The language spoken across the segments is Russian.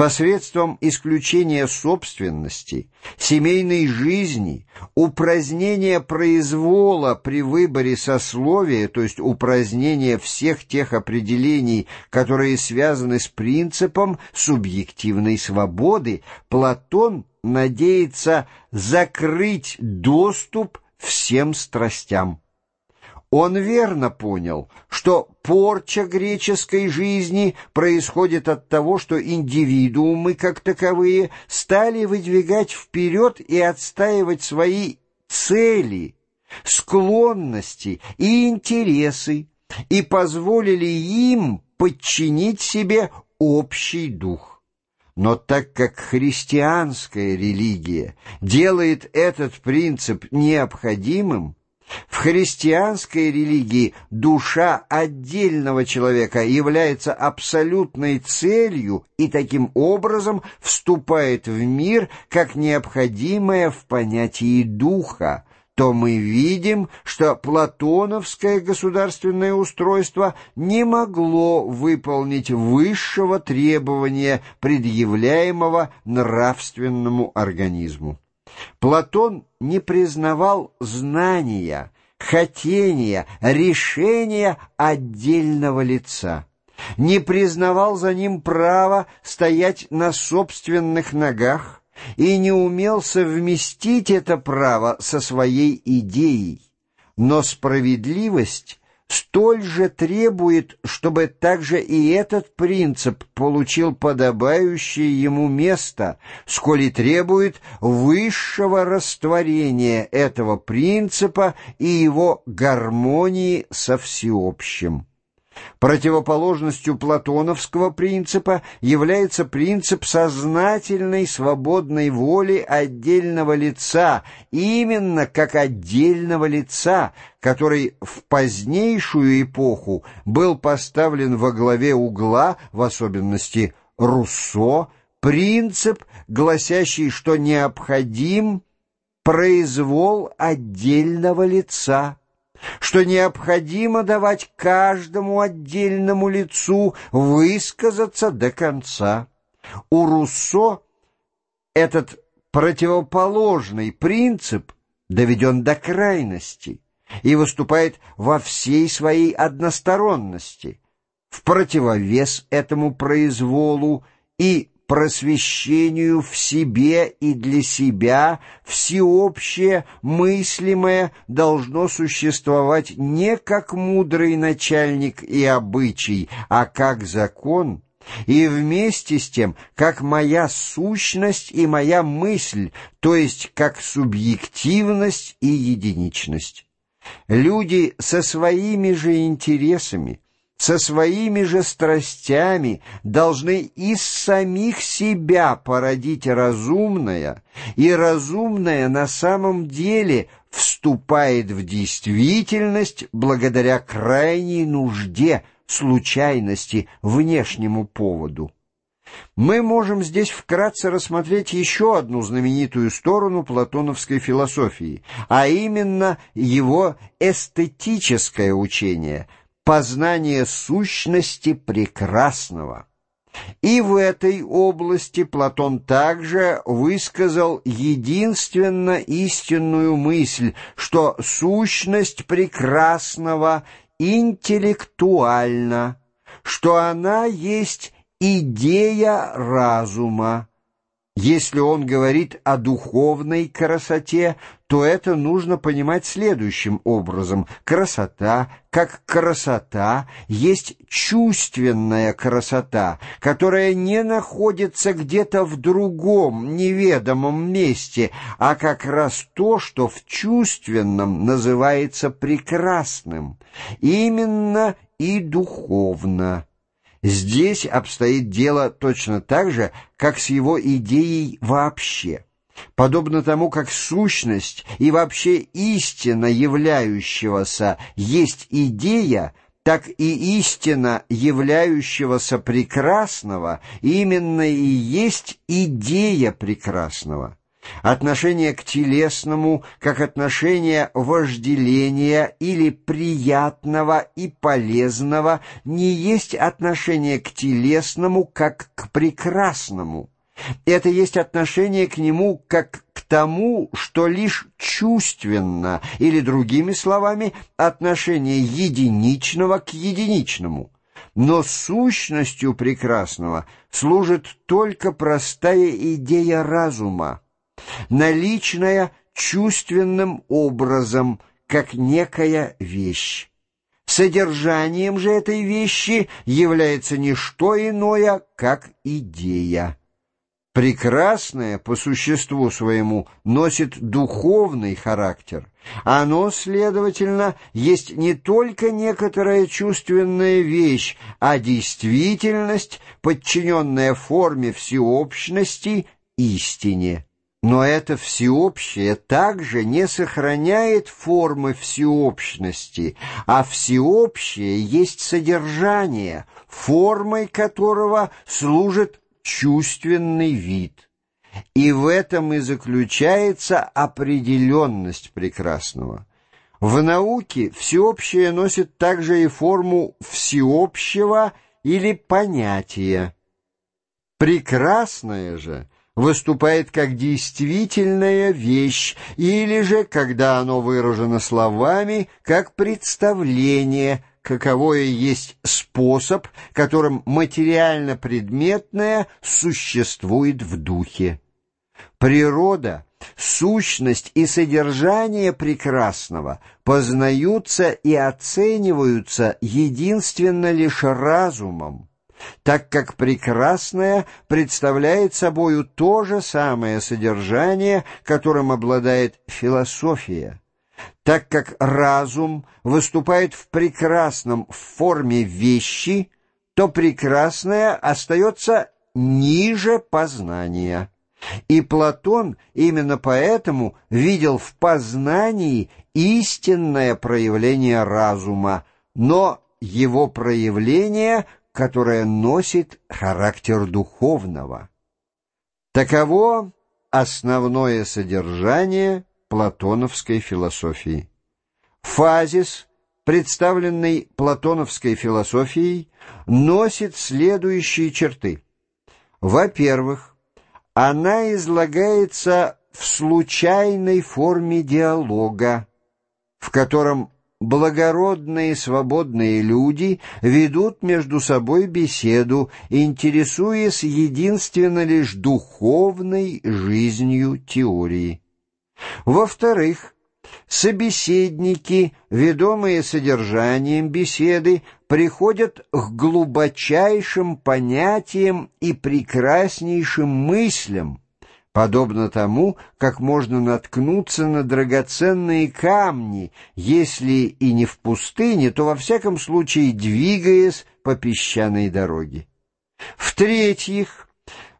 посредством исключения собственности, семейной жизни, упразднения произвола при выборе сословия, то есть упразднения всех тех определений, которые связаны с принципом субъективной свободы, Платон надеется закрыть доступ всем страстям. Он верно понял, что порча греческой жизни происходит от того, что индивидуумы, как таковые, стали выдвигать вперед и отстаивать свои цели, склонности и интересы, и позволили им подчинить себе общий дух. Но так как христианская религия делает этот принцип необходимым, в христианской религии душа отдельного человека является абсолютной целью и таким образом вступает в мир как необходимое в понятии духа, то мы видим, что платоновское государственное устройство не могло выполнить высшего требования, предъявляемого нравственному организму. Платон не признавал знания, хотения, решения отдельного лица, не признавал за ним права стоять на собственных ногах и не умел совместить это право со своей идеей. Но справедливость столь же требует, чтобы также и этот принцип получил подобающее ему место, сколь и требует высшего растворения этого принципа и его гармонии со всеобщим. Противоположностью платоновского принципа является принцип сознательной свободной воли отдельного лица, именно как отдельного лица, который в позднейшую эпоху был поставлен во главе угла, в особенности Руссо, принцип, гласящий, что необходим произвол отдельного лица что необходимо давать каждому отдельному лицу высказаться до конца. У Руссо этот противоположный принцип доведен до крайности и выступает во всей своей односторонности. В противовес этому произволу и просвещению в себе и для себя всеобщее мыслимое должно существовать не как мудрый начальник и обычай, а как закон, и вместе с тем, как моя сущность и моя мысль, то есть как субъективность и единичность. Люди со своими же интересами, со своими же страстями должны из самих себя породить разумное, и разумное на самом деле вступает в действительность благодаря крайней нужде, случайности, внешнему поводу. Мы можем здесь вкратце рассмотреть еще одну знаменитую сторону платоновской философии, а именно его эстетическое учение – познание сущности прекрасного. И в этой области Платон также высказал единственно истинную мысль, что сущность прекрасного интеллектуальна, что она есть идея разума, если он говорит о духовной красоте, то это нужно понимать следующим образом. Красота, как красота, есть чувственная красота, которая не находится где-то в другом, неведомом месте, а как раз то, что в чувственном называется прекрасным, именно и духовно. Здесь обстоит дело точно так же, как с его идеей вообще. Подобно тому, как сущность и вообще истина являющегося есть идея, так и истина являющегося прекрасного именно и есть идея прекрасного. Отношение к телесному, как отношение вожделения или приятного и полезного, не есть отношение к телесному, как к прекрасному. Это есть отношение к нему как к тому, что лишь чувственно, или, другими словами, отношение единичного к единичному. Но сущностью прекрасного служит только простая идея разума, наличная чувственным образом, как некая вещь. Содержанием же этой вещи является не что иное, как идея. Прекрасное по существу своему носит духовный характер. Оно, следовательно, есть не только некоторая чувственная вещь, а действительность, подчиненная форме всеобщности, истине. Но это всеобщее также не сохраняет формы всеобщности, а всеобщее есть содержание, формой которого служит чувственный вид. И в этом и заключается определенность прекрасного. В науке всеобщее носит также и форму всеобщего или понятия. Прекрасное же — выступает как действительная вещь, или же, когда оно выражено словами, как представление, каковое есть способ, которым материально-предметное существует в духе. Природа, сущность и содержание прекрасного познаются и оцениваются единственно лишь разумом, так как прекрасное представляет собою то же самое содержание, которым обладает философия, так как разум выступает в прекрасном форме вещи, то прекрасное остается ниже познания. И Платон именно поэтому видел в познании истинное проявление разума, но его проявление – которое носит характер духовного. Таково основное содержание платоновской философии. Фазис, представленный платоновской философией, носит следующие черты. Во-первых, она излагается в случайной форме диалога, в котором благородные свободные люди ведут между собой беседу, интересуясь единственно лишь духовной жизнью теории. Во-вторых, собеседники, ведомые содержанием беседы, приходят к глубочайшим понятиям и прекраснейшим мыслям, подобно тому, как можно наткнуться на драгоценные камни, если и не в пустыне, то во всяком случае двигаясь по песчаной дороге. В-третьих,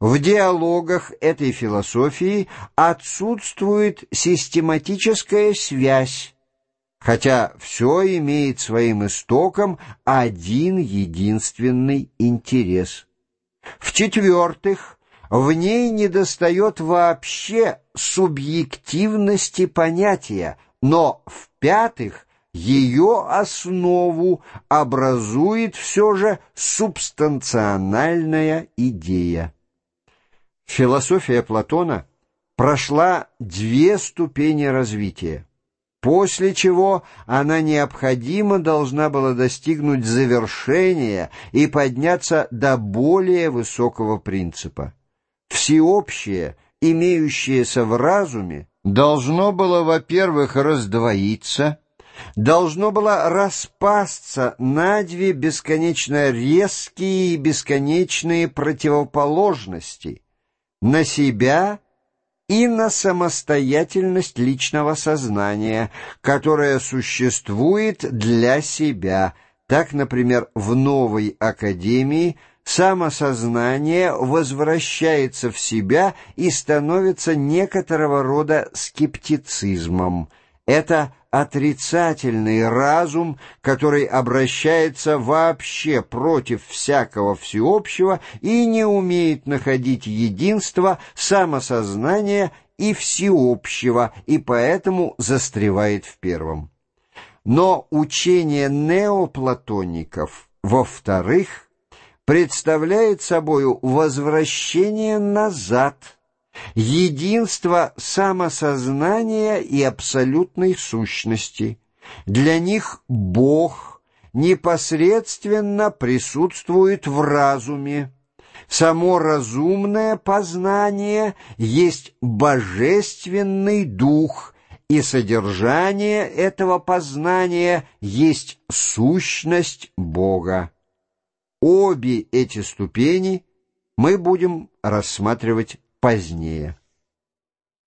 в диалогах этой философии отсутствует систематическая связь, хотя все имеет своим истоком один единственный интерес. В-четвертых, в ней недостает вообще субъективности понятия, но, в-пятых, ее основу образует все же субстанциональная идея. Философия Платона прошла две ступени развития, после чего она необходимо должна была достигнуть завершения и подняться до более высокого принципа всеобщее, имеющееся в разуме, должно было, во-первых, раздвоиться, должно было распасться на две бесконечно резкие и бесконечные противоположности, на себя и на самостоятельность личного сознания, которое существует для себя. Так, например, в новой академии – самосознание возвращается в себя и становится некоторого рода скептицизмом. Это отрицательный разум, который обращается вообще против всякого всеобщего и не умеет находить единство самосознания и всеобщего, и поэтому застревает в первом. Но учение неоплатоников, во-вторых, представляет собою возвращение назад, единство самосознания и абсолютной сущности. Для них Бог непосредственно присутствует в разуме, Само разумное познание есть божественный дух, и содержание этого познания есть сущность Бога. Обе эти ступени мы будем рассматривать позднее.